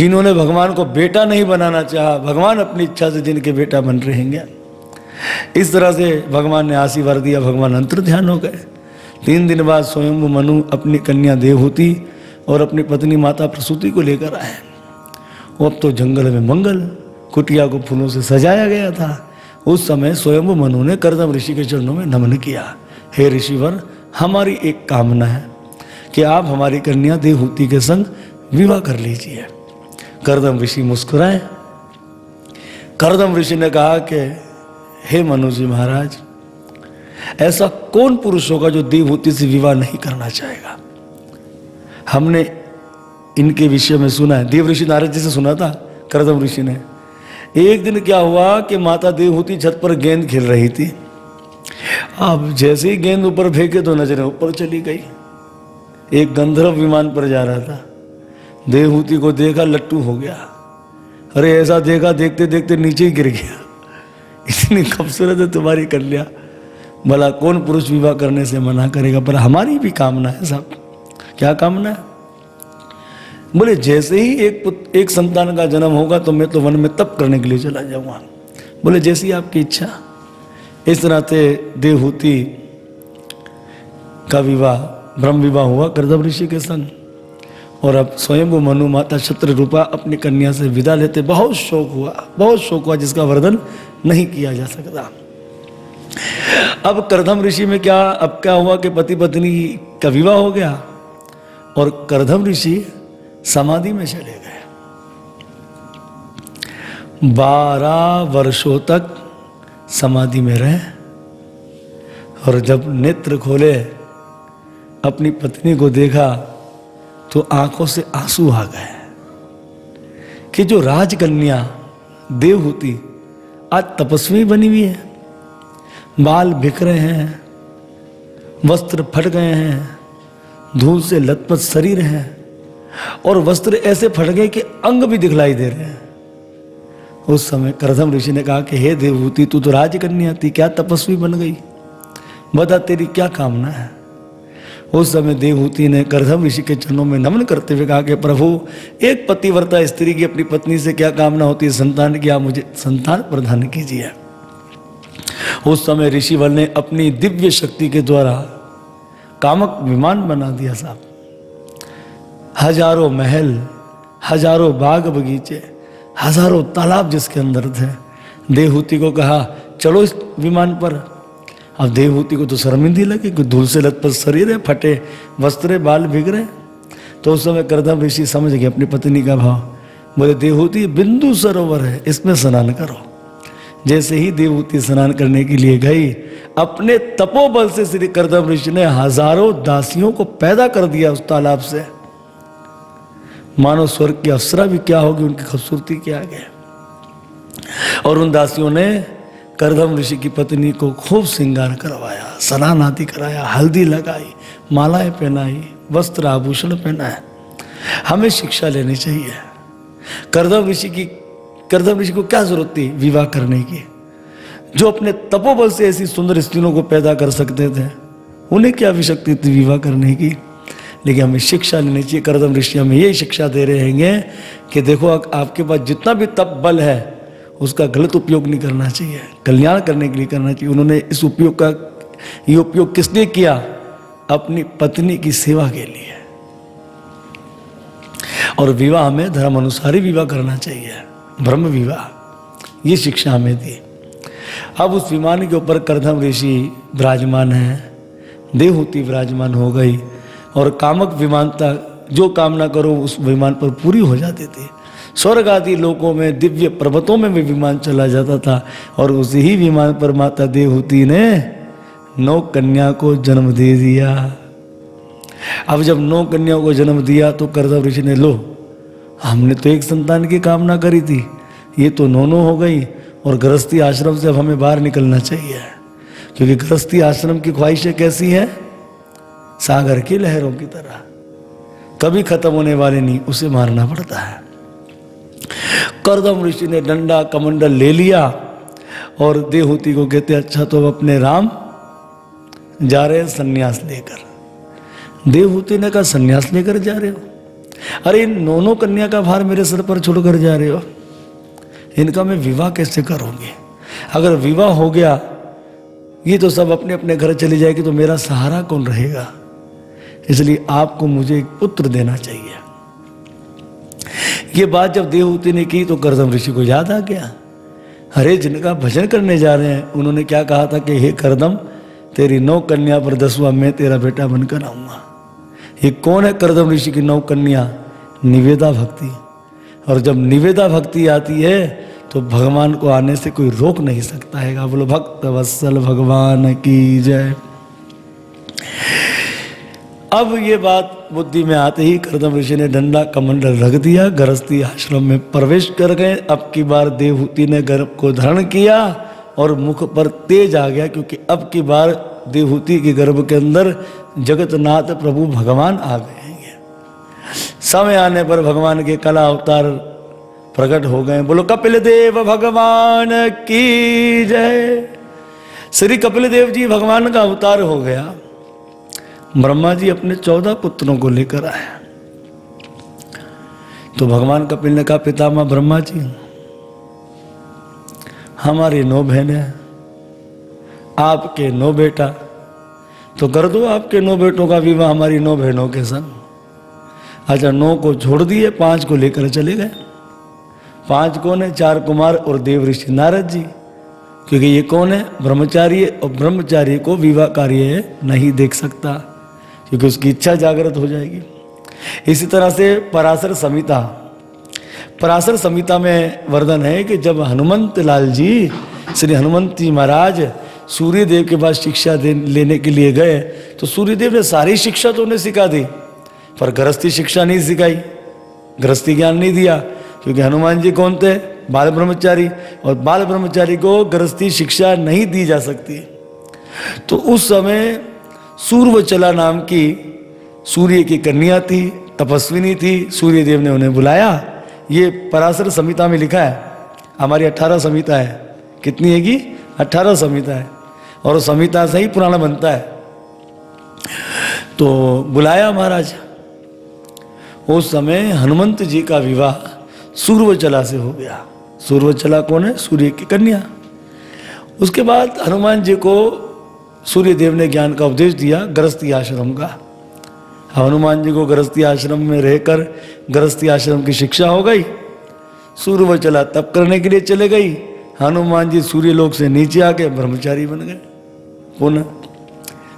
जिन्होंने भगवान को बेटा नहीं बनाना चाहा, भगवान अपनी इच्छा से जिनके बेटा बन रहेंगे। इस तरह से भगवान ने आशीर्वाद दिया, भगवान अंतर ध्यान हो गए। तीन दिन बाद स्वयं मनु अपनी कन्या देवहूति और अपनी पत्नी माता प्रसूति को लेकर आए। अब तो जंगल में मंगल कुटिया को फूलों से सजाया गया था। उस समय स्वयं मनु ने करदम ऋषि के चरणों में नमन किया। हे ऋषिवर, हमारी एक कामना है कि आप हमारी कन्या देवहूति के संग विवाह कर लीजिए। करदम ऋषि मुस्कुराए। करदम ऋषि ने कहा कि, हे मनु जी महाराज, ऐसा कौन पुरुष होगा जो देवहूति से विवाह नहीं करना चाहेगा? हमने इनके विषय में सुना है। देव ऋषि नारद जी से सुना था करदम ऋषि ने। एक दिन क्या हुआ कि माता देवहूति छत पर गेंद खेल रही थी। अब जैसे ही गेंद ऊपर फेंके तो नज़रें ऊपर चली गई। एक गंधर्व विमान पर जा रहा था। देवहूति को देखा, लट्टू हो गया। अरे ऐसा देखा, देखते देखते नीचे ही गिर गया। इतनी खूबसूरत है तुम्हारी कन्या। भला कौन पुरुष विवाह करने से मना करेगा? पर हमारी भी कामना है साहब क्या कामना है? बोले, जैसे ही एक एक संतान का जन्म होगा तो मैं तो वन में तप करने के लिए चला जाऊँगा। बोले, जैसी आपकी इच्छा। इस तरह से देवहूति का विवाह, ब्रह्म विवाह हुआ करदम ऋषि के संग। और अब स्वयं वो मनु माता छत्र रूपा अपनी कन्या से विदा लेते, बहुत शोक हुआ, बहुत शोक हुआ जिसका वर्णन नहीं किया जा सकता। अब करधम ऋषि में क्या, अब क्या हुआ कि पति पत्नी का विवाह हो गया और करधम ऋषि समाधि में चले गए। बारह वर्षों तक समाधि में रहे और जब नेत्र खोले, अपनी पत्नी को देखा तो आँखों से आँसू आ गए कि जो राजकन्या देवहूति आज तपस्वी बनी हुई है। बाल बिखरे हैं, वस्त्र फट गए हैं, धूल से लथपथ शरीर है और वस्त्र ऐसे फट गए कि अंग भी दिखलाई दे रहे हैं। उस समय करधम ऋषि ने कहा कि हे देवभूति, तू तो राजकन्या थी, क्या तपस्वी बन गई? बता, तेरी क्या कामना है? उस समय देवहूति ने करधम ऋषि के चरणों में नमन करते हुए कहा कि प्रभु, एक पतिव्रता स्त्री की अपनी पत्नी से क्या कामना होती है? संतान की, आप मुझे संतान प्रदान कीजिए। उस समय ऋषिवर ने अपनी दिव्य शक्ति के द्वारा कामक विमान बना दिया साहब हज़ारों महल, हज़ारों बाग बगीचे, हज़ारों तालाब जिसके अंदर थे। देवहूति को कहा, चलो इस विमान पर। अब देवहूति को तो शर्मिंदी लगी कि धूल से लथपथ शरीर है, फटे वस्त्र बाल बिगड़े तो उस समय करदम ऋषि समझ गए, अपनी पत्नी का भाव। बोले, देवहूति, बिंदु सरोवर है, इसमें स्नान करो। जैसे ही देवहूति स्नान करने के लिए गई, अपने तपोबल से श्री करदम ऋषि ने हज़ारों दासियों को पैदा कर दिया उस तालाब से। मानो स्वर्ग की अप्सरा भी क्या होगी, उनकी खूबसूरती के आगे। और उन दासियों ने करदम ऋषि की पत्नी को खूब श्रृंगार करवाया स्नान आदि कराया, हल्दी लगाई, मालाएँ पहनाई, वस्त्र आभूषण पहनाए। हमें शिक्षा लेनी चाहिए। करदम ऋषि की करदम ऋषि को क्या ज़रूरत थी विवाह करने की? जो अपने तपोबल से ऐसी सुंदर स्त्रियों को पैदा कर सकते थे, उन्हें क्या आवश्यकता थी विवाह करने की? लेकिन हमें शिक्षा लेनी चाहिए। करदम ऋषि हमें यही शिक्षा दे रहे हैं कि देखो, आपके पास जितना भी तप बल है उसका गलत उपयोग नहीं करना चाहिए, कल्याण करने के लिए करना चाहिए। उन्होंने इस उपयोग का, ये उपयोग किसने किया? अपनी पत्नी की सेवा के लिए। और विवाह में धर्म अनुसार ही विवाह करना चाहिए, ब्रह्म विवाह। ये शिक्षा हमें दी। अब उस विमान के ऊपर करधम ऋषि विराजमान है। देवहूति विराजमान हो गई। और कामक विमानता, जो कामना करो, उस विमान पर पूरी हो जाती थी। स्वर्ग आदि लोकों में, दिव्य पर्वतों में भी विमान चला जाता था और उसी ही विमान पर माता देवहूति ने नौ कन्या को जन्म दे दिया। अब जब नौ कन्याओं को जन्म दिया तो करदम ऋषि ने, लो, हमने तो एक संतान की कामना करी थी, ये तो नौ नौ हो गई और गृहस्थी आश्रम से अब हमें बाहर निकलना चाहिए। क्योंकि गृहस्थी आश्रम की ख्वाहिशें कैसी हैं? सागर की लहरों की तरह। कभी खत्म होने वाले नहीं उसे मारना पड़ता है। करदम ऋषि ने डंडा कमंडल ले लिया और देहूति को कहते अच्छा तो अब अपने राम जा रहे हैं संन्यास लेकर। देवहूति ने कहा, संन्यास लेकर जा रहे हो? अरे, इन नोनो कन्या का भार मेरे सर पर छोड़कर जा रहे हो। इनका मैं विवाह कैसे करूँगी? अगर विवाह हो गया, ये तो सब अपने अपने घर चली जाएगी तो मेरा सहारा कौन रहेगा? इसलिए आपको मुझे एक पुत्र देना चाहिए। ये बात जब देवहूति ने की तो करदम ऋषि को याद आ गया। अरे, जिनका भजन करने जा रहे हैं, उन्होंने क्या कहा था कि, हे करदम, तेरी नौ कन्या पर दसवा मैं तेरा बेटा बनकर आऊँगा। ये कौन है करदम ऋषि की नौ कन्या निवेदा भक्ति। और जब निवेदा भक्ति आती है तो भगवान को आने से कोई रोक नहीं सकता है। बोलो, भक्त वत्सल भगवान की जय। अब ये बात बुद्धि में आते ही करदम ऋषि ने डंडा कमंडल रख दिया, गृहस्थी आश्रम में प्रवेश कर गए। अब की बार देवहूति ने गर्भ को धारण किया और मुख पर तेज आ गया, क्योंकि अब की बार देवहूति के गर्भ के अंदर जगतनाथ प्रभु भगवान आ गए समय आने पर भगवान के कला अवतार प्रकट हो गए। बोलो, कपिल देव भगवान की जय। श्री कपिल देव जी भगवान का अवतार हो गया। ब्रह्मा जी अपने चौदह पुत्रों को लेकर आए। तो भगवान कपिल ने कहा, पितामह ब्रह्मा जी, हमारी नौ बहने आपके नौ बेटा तो कर दो आपके नौ बेटों का विवाह हमारी नौ बहनों के संग। अच्छा नौ को छोड़ दिए, पाँच को लेकर चले गए। पाँच कौन है? चार कुमार और देव ऋषि नारद जी, क्योंकि ये कौन है? ब्रह्मचारी और ब्रह्मचारी को विवाह कार्य नहीं देख सकता। क्योंकि उसकी इच्छा जागृत हो जाएगी। इसी तरह से पराशर संहिता। पराशर संहिता में वर्णन है कि जब हनुमंत लाल जी, श्री हनुमंत जी महाराज सूर्यदेव के पास शिक्षा लेने के लिए गए तो सूर्यदेव ने सारी शिक्षा तो उन्हें सिखा दी, पर गृहस्थी शिक्षा नहीं सिखाई। गृहस्थी ज्ञान नहीं दिया, क्योंकि हनुमान जी कौन थे? बाल ब्रह्मचारी, और बाल ब्रह्मचारी को गृहस्थी शिक्षा नहीं दी जा सकती। तो उस समय सूर्यचला नाम की सूर्य की कन्या थी, तपस्विनी थी सूर्य देव ने उन्हें बुलाया। ये पराशर संहिता में लिखा है। हमारी अठारह संहिता है। कितनी है कि? अठारह संहिता है। और संहिता से ही पुराना बनता है। तो बुलाया महाराज। उस समय हनुमंत जी का विवाह सूर्यचला से हो गया। सूर्यचला कौन है? सूर्य की कन्या। उसके बाद हनुमान जी को सूर्य देव ने ज्ञान का उपदेश दिया गृहस्थी आश्रम का। हनुमान जी को गृहस्थी आश्रम में रहकर गृहस्थी आश्रम की शिक्षा हो गई। सूर्य चला तप करने के लिए चले गई। हनुमान जी सूर्य लोक से नीचे आके ब्रह्मचारी बन गए। पुनः।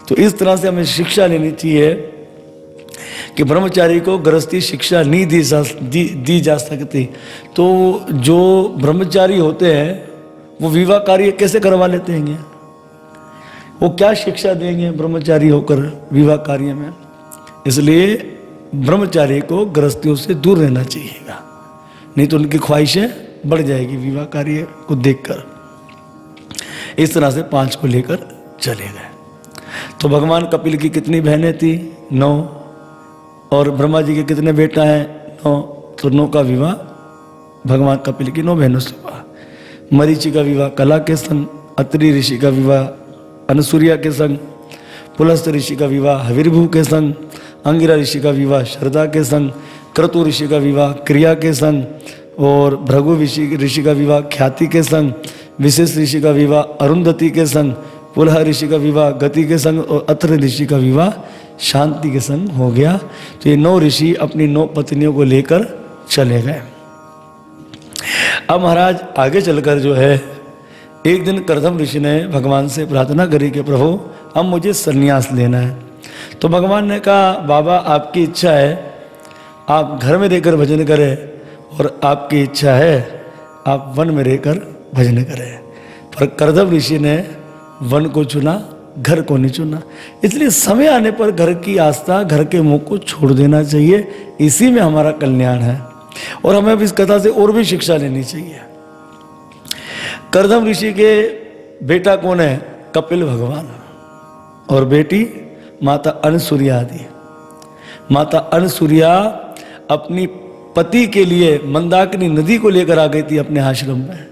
तो इस तरह से हमें शिक्षा लेनी चाहिए कि ब्रह्मचारी को गृहस्थी शिक्षा नहीं दी जा दी, दी जा सकती। तो जो ब्रह्मचारी होते हैं वो विवाह कार्य कैसे करवा लेते हैं? वो क्या शिक्षा देंगे ब्रह्मचारी होकर विवाह कार्य में? इसलिए ब्रह्मचारी को गृहस्थियों से दूर रहना चाहिएगा। नहीं तो उनकी ख्वाहिशें बढ़ जाएगी विवाह कार्य को देखकर। इस तरह से पाँच को लेकर चले गए। तो भगवान कपिल की कितनी बहनें थी? नौ। और ब्रह्मा जी के कितने बेटा हैं? नौ। तो नौ का विवाह भगवान कपिल की नौ बहनों से हुआ। मरीचि का विवाह कला के संग अत्रि ऋषि का विवाह अनुसूर्या के संग पुलस्त ऋषि का विवाह हविर्भू के संग अंगिरा ऋषि का विवाह श्रद्धा के संग क्रतु ऋषि का विवाह क्रिया के संग और भृगु ऋषि ऋषि का विवाह ख्याति के संग विशेष ऋषि का विवाह अरुंधति के संग पुलह ऋषि का विवाह गति के संग और अत्र ऋषि का विवाह शांति के संग हो गया। तो ये नौ ऋषि अपनी नौ पत्नियों को लेकर चले गए। अब महाराज आगे चलकर जो है एक दिन करदम ऋषि ने भगवान से प्रार्थना करी कि प्रभु, अब मुझे संन्यास लेना है। तो भगवान ने कहा, बाबा, आपकी इच्छा है। आप घर में रहकर भजन करें और आपकी इच्छा है, आप वन में रहकर भजन करें। पर करदम ऋषि ने वन को चुना, घर को नहीं चुना। इसलिए समय आने पर घर की आस्था, घर के मुख को छोड़ देना चाहिए। इसी में हमारा कल्याण है। और हमें अब इस कथा से और भी शिक्षा लेनी चाहिए। करदम ऋषि के बेटा कौन है? कपिल भगवान। और बेटी, माता अनसुरिया आदि। माता अनसुरिया अपनी पति के लिए मंदाकिनी नदी को लेकर आ गई थी अपने आश्रम में।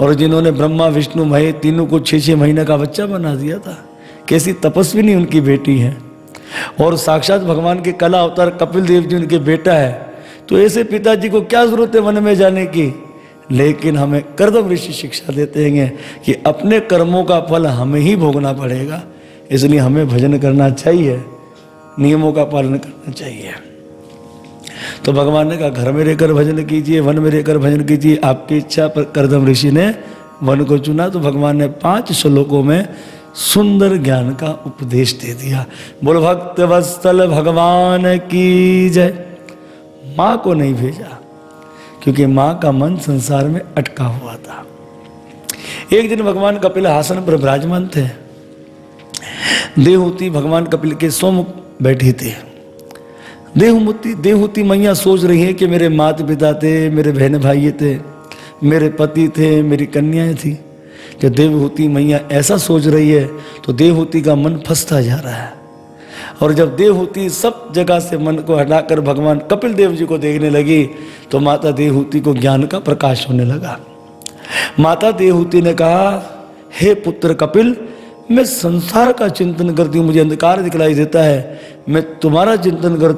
और जिन्होंने ब्रह्मा, विष्णु महे तीनों को छः छः महीने का बच्चा बना दिया था। कैसी तपस्विनी उनकी बेटी है। और साक्षात भगवान के कला अवतार कपिल देव जी उनके बेटा है। तो ऐसे पिताजी को क्या ज़रूरत है वन में जाने की? लेकिन हमें कर्दम ऋषि शिक्षा देते हैं कि अपने कर्मों का फल हमें ही भोगना पड़ेगा। इसलिए हमें भजन करना चाहिए, नियमों का पालन करना चाहिए। तो भगवान ने कहा, घर में रहकर भजन कीजिए, वन में रहकर भजन कीजिए। आपकी इच्छा पर करदम ऋषि ने वन को चुना तो भगवान ने पाँच श्लोकों में सुंदर ज्ञान का उपदेश दे दिया। बोल, भक्त वत्सल, भगवान की जय। माँ को नहीं भेजा। क्योंकि माँ का मन संसार में अटका हुआ था। एक दिन भगवान कपिल आसन पर विराजमान थे। देवहूति भगवान कपिल के सोमुख बैठी थी। देहूति देहूति मैया सोच रही है कि मेरे माता पिता थे, मेरे बहन भाई थे, मेरे पति थे, मेरी कन्याएँ थी। जब देवहूति मैया ऐसा सोच रही है तो देवहूति का मन फंसता जा रहा है। और जब देवहूति सब जगह से मन को हटाकर भगवान कपिल देव जी को देखने लगी तो माता देवहूति को ज्ञान का प्रकाश होने लगा। माता देवहूति ने कहा, हे पुत्र कपिल, मैं संसार का चिंतन करती हूँ, मुझे अंधकार दिखलाई देता है। मैं तुम्हारा चिंतन करती